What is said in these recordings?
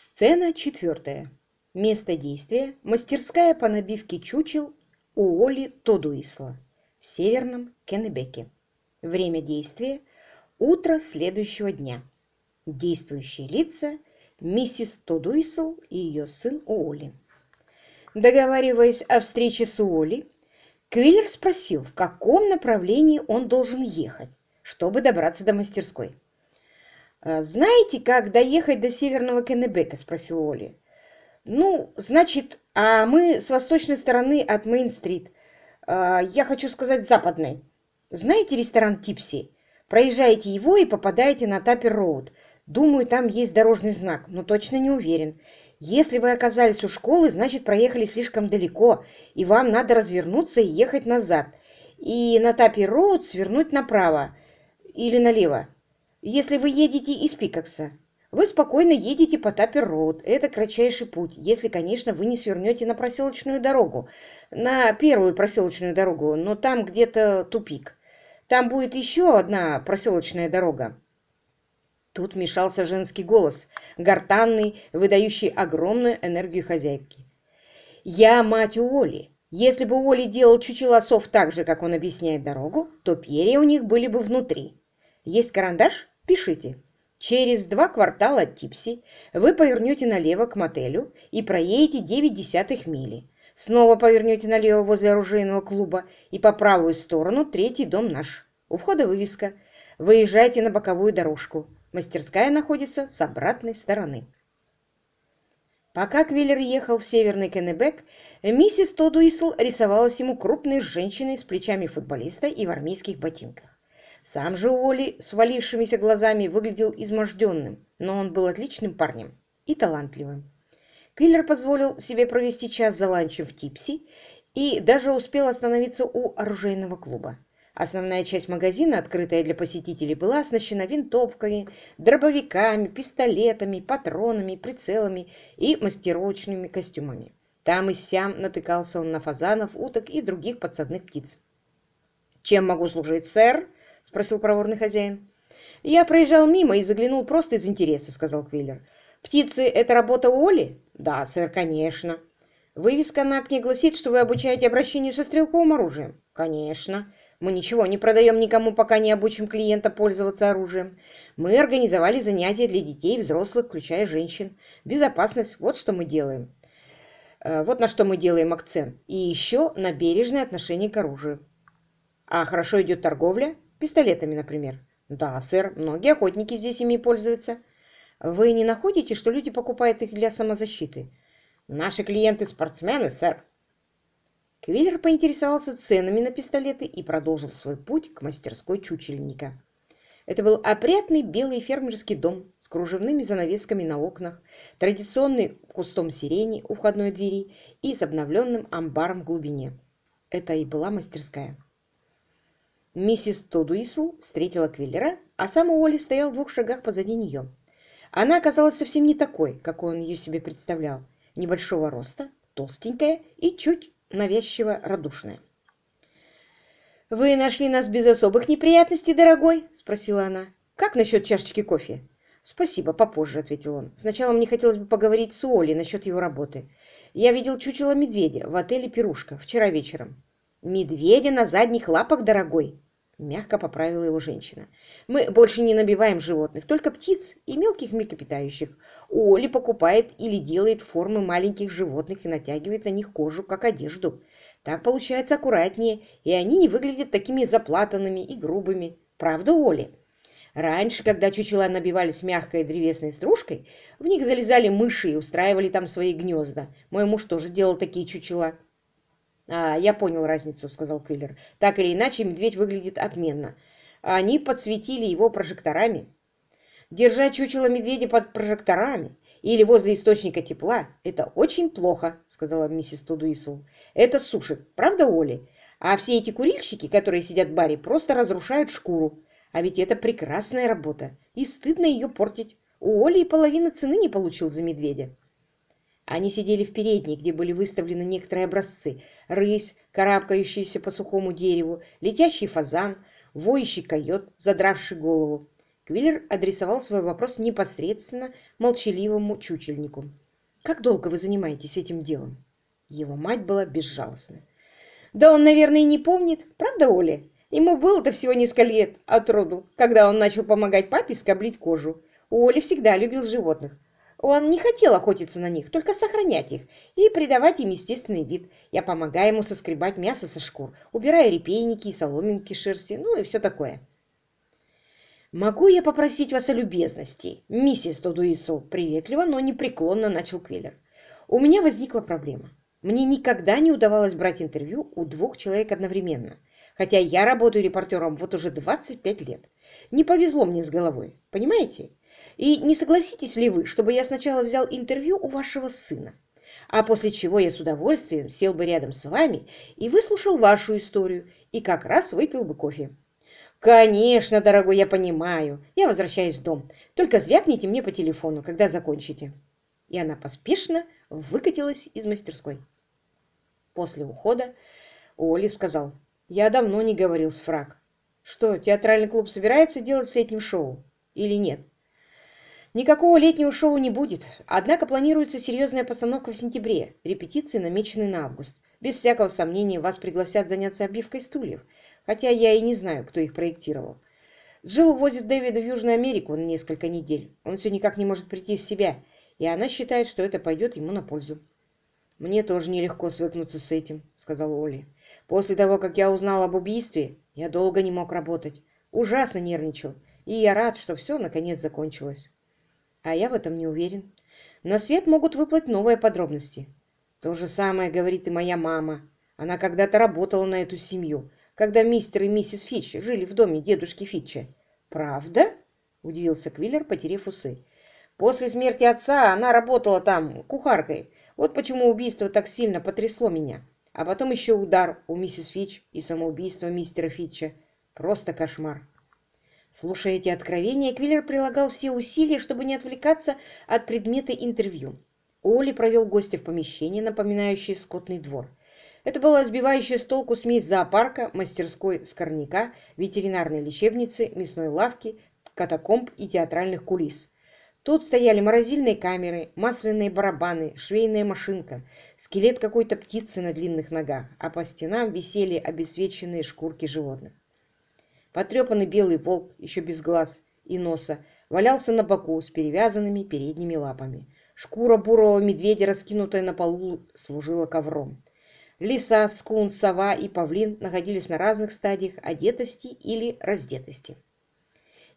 Сцена четвертая. Место действия – мастерская по набивке чучел у Оли Тодуисла в северном Кеннебеке. Время действия – утро следующего дня. Действующие лица – миссис Тодуисл и ее сын Уолли. Договариваясь о встрече с Уолли, Квиллер спросил, в каком направлении он должен ехать, чтобы добраться до мастерской. «А «Знаете, как доехать до северного Кеннебека?» – спросил Оли. «Ну, значит, а мы с восточной стороны от Мейн-стрит. А, я хочу сказать, западной. Знаете ресторан Типси? Проезжаете его и попадаете на Таппер-роуд. Думаю, там есть дорожный знак, но точно не уверен. Если вы оказались у школы, значит, проехали слишком далеко, и вам надо развернуться и ехать назад. И на Таппер-роуд свернуть направо или налево. Если вы едете из Пикакса, вы спокойно едете по Таппер-Роуд. Это кратчайший путь, если, конечно, вы не свернете на проселочную дорогу, на первую проселочную дорогу, но там где-то тупик. Там будет еще одна проселочная дорога. Тут мешался женский голос, гортанный, выдающий огромную энергию хозяйки. «Я мать Уолли. Если бы Уолли делал чучела сов так же, как он объясняет дорогу, то перья у них были бы внутри. Есть карандаш? Пишите. Через два квартала от Типси вы повернете налево к мотелю и проедете 9 десятых мили. Снова повернете налево возле оружейного клуба и по правую сторону третий дом наш. У входа вывеска. Выезжайте на боковую дорожку. Мастерская находится с обратной стороны. Пока Квиллер ехал в северный Кеннебек, миссис Тодуисл рисовалась ему крупной женщиной с плечами футболиста и в армейских ботинках. Сам же Уолли с валившимися глазами выглядел изможденным, но он был отличным парнем и талантливым. Квиллер позволил себе провести час за ланчем в Типси и даже успел остановиться у оружейного клуба. Основная часть магазина, открытая для посетителей, была оснащена винтовками, дробовиками, пистолетами, патронами, прицелами и мастерочными костюмами. Там и сям натыкался он на фазанов, уток и других подсадных птиц. «Чем могу служить, сэр?» — спросил проворный хозяин. «Я проезжал мимо и заглянул просто из интереса», — сказал Квиллер. «Птицы — это работа Оли?» «Да, сэр, конечно». «Вывеска на окне гласит, что вы обучаете обращению со стрелковым оружием?» «Конечно. Мы ничего не продаем никому, пока не обучим клиента пользоваться оружием. Мы организовали занятия для детей и взрослых, включая женщин. Безопасность — вот что мы делаем. Э, вот на что мы делаем акцент. И еще на бережное отношение к оружию. А хорошо идет торговля? Пистолетами, например. Да, сэр, многие охотники здесь ими пользуются. Вы не находите, что люди покупают их для самозащиты? Наши клиенты спортсмены, сэр. Квиллер поинтересовался ценами на пистолеты и продолжил свой путь к мастерской чучельника. Это был опрятный белый фермерский дом с кружевными занавесками на окнах, традиционный кустом сирени у входной двери и с обновленным амбаром в глубине. Это и была мастерская. Миссис Тодуисл встретила Квиллера, а сам Уолли стоял в двух шагах позади нее. Она оказалась совсем не такой, какой он ее себе представлял. Небольшого роста, толстенькая и чуть навязчиво радушная. «Вы нашли нас без особых неприятностей, дорогой?» – спросила она. «Как насчет чашечки кофе?» «Спасибо, попозже», – ответил он. «Сначала мне хотелось бы поговорить с Уолли насчет его работы. Я видел чучело медведя в отеле «Пирушка» вчера вечером». «Медведя на задних лапах, дорогой!» Мягко поправила его женщина. «Мы больше не набиваем животных, только птиц и мелких млекопитающих. Оли покупает или делает формы маленьких животных и натягивает на них кожу, как одежду. Так получается аккуратнее, и они не выглядят такими заплатанными и грубыми. Правда, Оли?» Раньше, когда чучела набивались мягкой древесной стружкой, в них залезали мыши и устраивали там свои гнезда. Мой муж тоже делал такие чучела. «А, я понял разницу», — сказал Квиллер. «Так или иначе, медведь выглядит отменно. Они подсветили его прожекторами». «Держать чучело медведя под прожекторами или возле источника тепла — это очень плохо», — сказала миссис Тудуисл. «Это сушит, правда, Оли? А все эти курильщики, которые сидят в баре, просто разрушают шкуру. А ведь это прекрасная работа, и стыдно ее портить. У Оли и половины цены не получил за медведя». Они сидели в передней, где были выставлены некоторые образцы. Рысь, карабкающаяся по сухому дереву, летящий фазан, воющий койот, задравший голову. Квиллер адресовал свой вопрос непосредственно молчаливому чучельнику. «Как долго вы занимаетесь этим делом?» Его мать была безжалостна. «Да он, наверное, и не помнит. Правда, Оля? Ему было-то всего несколько лет от роду, когда он начал помогать папе скоблить кожу. Оля всегда любил животных. Он не хотел охотиться на них, только сохранять их и придавать им естественный вид. Я помогаю ему соскребать мясо со шкур, убирая репейники и соломинки шерсти, ну и все такое. «Могу я попросить вас о любезности, миссис Тодуисл?» Приветливо, но непреклонно начал Квиллер. «У меня возникла проблема. Мне никогда не удавалось брать интервью у двух человек одновременно, хотя я работаю репортером вот уже 25 лет. Не повезло мне с головой, понимаете? И не согласитесь ли вы, чтобы я сначала взял интервью у вашего сына, а после чего я с удовольствием сел бы рядом с вами и выслушал вашу историю, и как раз выпил бы кофе?» «Конечно, дорогой, я понимаю. Я возвращаюсь в дом. Только звякните мне по телефону, когда закончите». И она поспешно выкатилась из мастерской. После ухода Оли сказал, «Я давно не говорил с Фраг. Что, театральный клуб собирается делать с летним шоу или нет?» Никакого летнего шоу не будет, однако планируется серьезная постановка в сентябре, репетиции намечены на август. Без всякого сомнения вас пригласят заняться обивкой стульев, хотя я и не знаю, кто их проектировал. Джилл увозит Дэвида в Южную Америку на несколько недель. Он все никак не может прийти в себя, и она считает, что это пойдет ему на пользу. «Мне тоже нелегко свыкнуться с этим», — сказала Оли. «После того, как я узнал об убийстве, я долго не мог работать. Ужасно нервничал, и я рад, что все наконец закончилось». «А я в этом не уверен. На свет могут выплыть новые подробности. То же самое говорит и моя мама. Она когда-то работала на эту семью, когда мистер и миссис Фитч жили в доме дедушки Фитча. «Правда?» – удивился Квиллер, потеряв усы. «После смерти отца она работала там кухаркой. Вот почему убийство так сильно потрясло меня. А потом еще удар у миссис Фитч и самоубийство мистера Фитча. Просто кошмар». Слушая эти откровения, Квиллер прилагал все усилия, чтобы не отвлекаться от предмета интервью. Оли провел гостя в помещение, напоминающее скотный двор. Это была сбивающая с толку смесь зоопарка, мастерской скорняка, ветеринарной лечебницы, мясной лавки, катакомб и театральных кулис. Тут стояли морозильные камеры, масляные барабаны, швейная машинка, скелет какой-то птицы на длинных ногах, а по стенам висели обесвеченные шкурки животных. Потрепанный белый волк, еще без глаз и носа, валялся на боку с перевязанными передними лапами. Шкура бурого медведя, раскинутая на полу, служила ковром. Лиса, скун, сова и павлин находились на разных стадиях одетости или раздетости.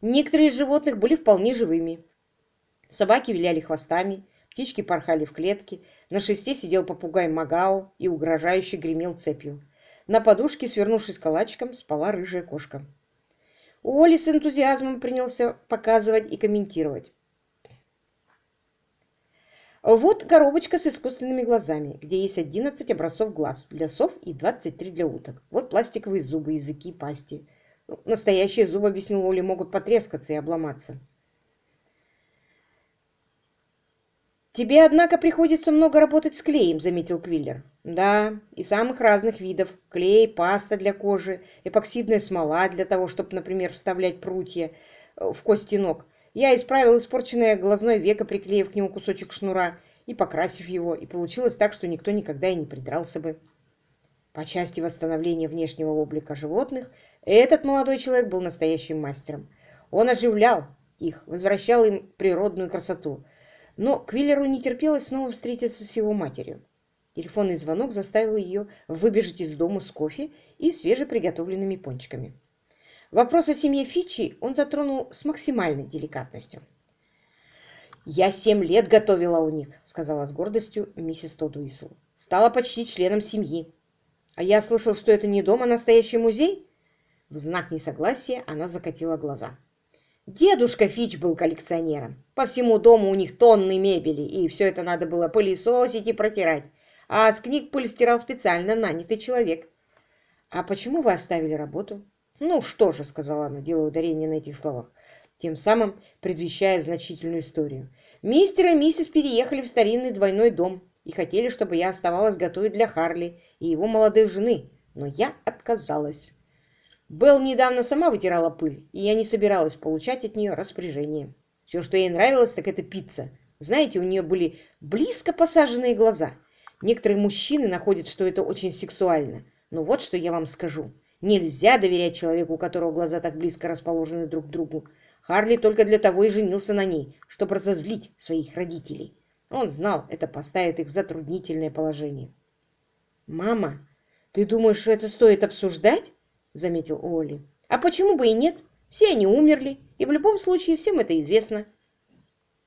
Некоторые из животных были вполне живыми. Собаки виляли хвостами, птички порхали в клетке, на шесте сидел попугай Магао и угрожающе гремел цепью. На подушке, свернувшись калачиком, спала рыжая кошка. Уолли с энтузиазмом принялся показывать и комментировать. Вот коробочка с искусственными глазами, где есть 11 образцов глаз для сов и 23 для уток. Вот пластиковые зубы, языки, пасти. Ну, настоящие зубы, объяснил Оли, могут потрескаться и обломаться. «Тебе, однако, приходится много работать с клеем», — заметил Квиллер. «Да, и самых разных видов. Клей, паста для кожи, эпоксидная смола для того, чтобы, например, вставлять прутья э, в кости ног. Я исправил испорченное глазное веко, приклеив к нему кусочек шнура и покрасив его, и получилось так, что никто никогда и не придрался бы. По части восстановления внешнего облика животных этот молодой человек был настоящим мастером. Он оживлял их, возвращал им природную красоту. Но Квиллеру не терпелось снова встретиться с его матерью. Телефонный звонок заставил ее выбежать из дома с кофе и свежеприготовленными пончиками. Вопрос о семье Фичи он затронул с максимальной деликатностью. «Я семь лет готовила у них», — сказала с гордостью миссис Тодуисл. «Стала почти членом семьи. А я слышал, что это не дом, а настоящий музей?» В знак несогласия она закатила глаза. Дедушка Фич был коллекционером. По всему дому у них тонны мебели, и все это надо было пылесосить и протирать. А с книг пыль стирал специально нанятый человек. «А почему вы оставили работу?» «Ну что же», — сказала она, делая ударение на этих словах, тем самым предвещая значительную историю. «Мистер и миссис переехали в старинный двойной дом и хотели, чтобы я оставалась готовить для Харли и его молодой жены, но я отказалась». Белл недавно сама вытирала пыль, и я не собиралась получать от нее распоряжение. Все, что ей нравилось, так это пицца. Знаете, у нее были близко посаженные глаза. Некоторые мужчины находят, что это очень сексуально. Но вот что я вам скажу. Нельзя доверять человеку, у которого глаза так близко расположены друг к другу. Харли только для того и женился на ней, чтобы разозлить своих родителей. Он знал, это поставит их в затруднительное положение. «Мама, ты думаешь, что это стоит обсуждать?» — заметил Уолли. «А почему бы и нет? Все они умерли, и в любом случае всем это известно».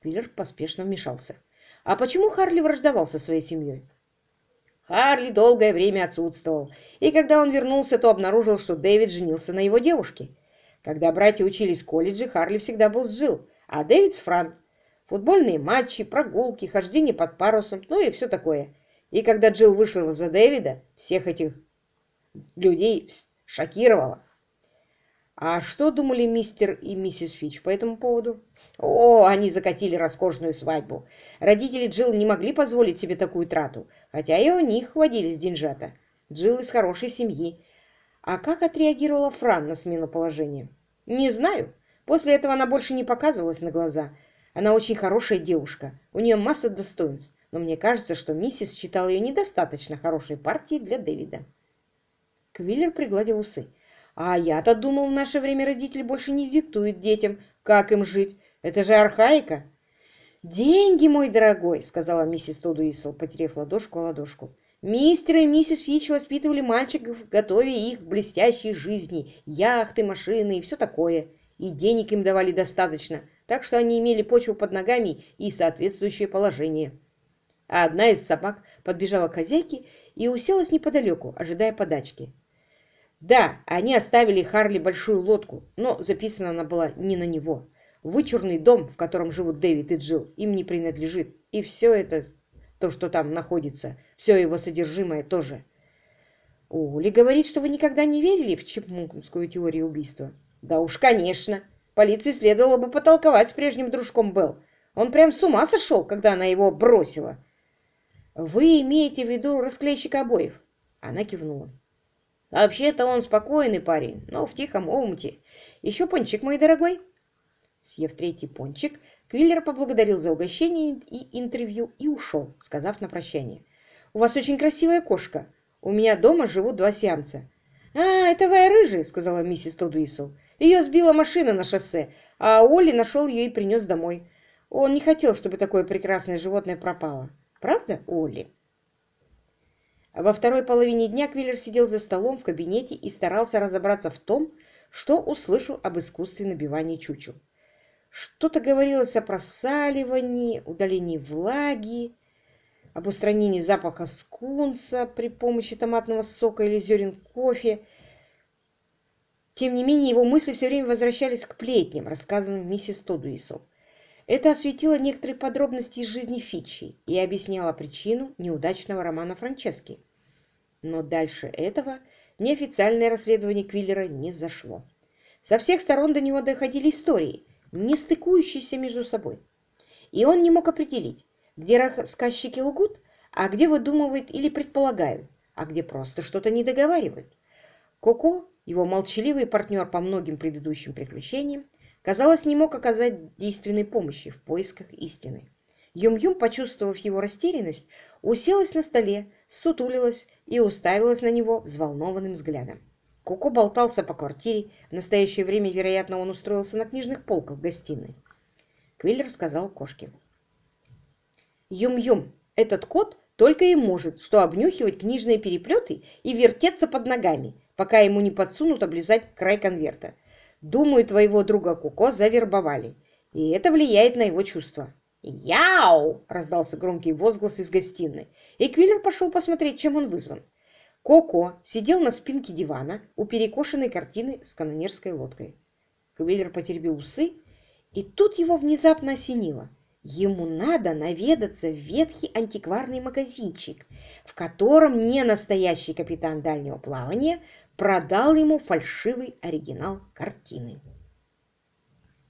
Квиллер поспешно вмешался. «А почему Харли враждовал со своей семьей?» Харли долгое время отсутствовал, и когда он вернулся, то обнаружил, что Дэвид женился на его девушке. Когда братья учились в колледже, Харли всегда был с Джилл, а Дэвид с Фран. Футбольные матчи, прогулки, хождение под парусом, ну и все такое. И когда Джилл вышла за Дэвида, всех этих людей шокировало. А что думали мистер и миссис Фич по этому поводу? О, они закатили роскошную свадьбу. Родители Джилл не могли позволить себе такую трату, хотя и у них водились деньжата. Джилл из хорошей семьи. А как отреагировала Фран на смену положения? Не знаю. После этого она больше не показывалась на глаза. Она очень хорошая девушка. У нее масса достоинств. Но мне кажется, что миссис считала ее недостаточно хорошей партией для Дэвида. Квиллер пригладил усы. «А я-то думал, в наше время родители больше не диктуют детям, как им жить. Это же архаика!» «Деньги, мой дорогой!» — сказала миссис Тодуисел, потеряв ладошку о ладошку. «Мистер и миссис Фич воспитывали мальчиков, готовя их к блестящей жизни, яхты, машины и все такое. И денег им давали достаточно, так что они имели почву под ногами и соответствующее положение». А одна из собак подбежала к хозяйке и уселась неподалеку, ожидая подачки. Да, они оставили Харли большую лодку, но записана она была не на него. Вычурный дом, в котором живут Дэвид и Джилл, им не принадлежит. И все это, то, что там находится, все его содержимое тоже. Ули говорит, что вы никогда не верили в чипмункскую теорию убийства. Да уж, конечно. Полиции следовало бы потолковать с прежним дружком Белл. Он прям с ума сошел, когда она его бросила. Вы имеете в виду расклейщика обоев? Она кивнула. Вообще-то он спокойный парень, но в тихом омуте. Еще пончик, мой дорогой. Съев третий пончик, Квиллер поблагодарил за угощение и интервью и ушел, сказав на прощание. «У вас очень красивая кошка. У меня дома живут два сиамца». «А, это вы рыжий», — сказала миссис Тодуисел. «Ее сбила машина на шоссе, а Олли нашел ее и принес домой. Он не хотел, чтобы такое прекрасное животное пропало. Правда, Олли?» Во второй половине дня Квиллер сидел за столом в кабинете и старался разобраться в том, что услышал об искусстве набивания чучел. Что-то говорилось о просаливании, удалении влаги, об устранении запаха скунса при помощи томатного сока или зерен кофе. Тем не менее, его мысли все время возвращались к плетням, рассказанным миссис Тодуисел. Это осветило некоторые подробности из жизни Фитчи и объясняло причину неудачного романа Франчески. Но дальше этого неофициальное расследование Квиллера не зашло. Со всех сторон до него доходили истории, не стыкующиеся между собой. И он не мог определить, где рассказчики лгут, а где выдумывают или предполагают, а где просто что-то не договаривают. Коко, его молчаливый партнер по многим предыдущим приключениям, казалось, не мог оказать действенной помощи в поисках истины. Юм-Юм, почувствовав его растерянность, уселась на столе, сутулилась и уставилась на него взволнованным взглядом. Коко болтался по квартире. В настоящее время, вероятно, он устроился на книжных полках в гостиной. Квиллер сказал кошке. «Юм-Юм, этот кот только и может, что обнюхивать книжные переплеты и вертеться под ногами, пока ему не подсунут облизать край конверта. Думаю, твоего друга Куко завербовали, и это влияет на его чувства. «Яу!» – раздался громкий возглас из гостиной, и Квиллер пошел посмотреть, чем он вызван. Коко сидел на спинке дивана у перекошенной картины с канонерской лодкой. Квиллер потеребил усы, и тут его внезапно осенило. Ему надо наведаться в ветхий антикварный магазинчик, в котором не настоящий капитан дальнего плавания продал ему фальшивый оригинал картины.